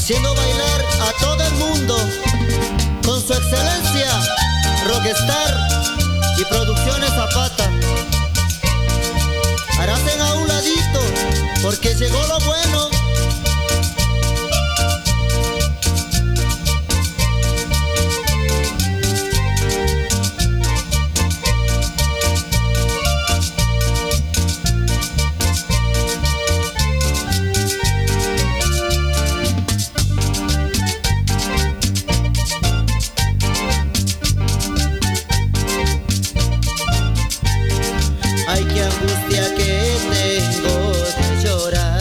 haciendo bailar a todo el mundo con su excelencia Rockstar y Producciones Zapata. Haracen a un ladito porque llegó lo bueno. Ay, qué angustia que tengo de llorar.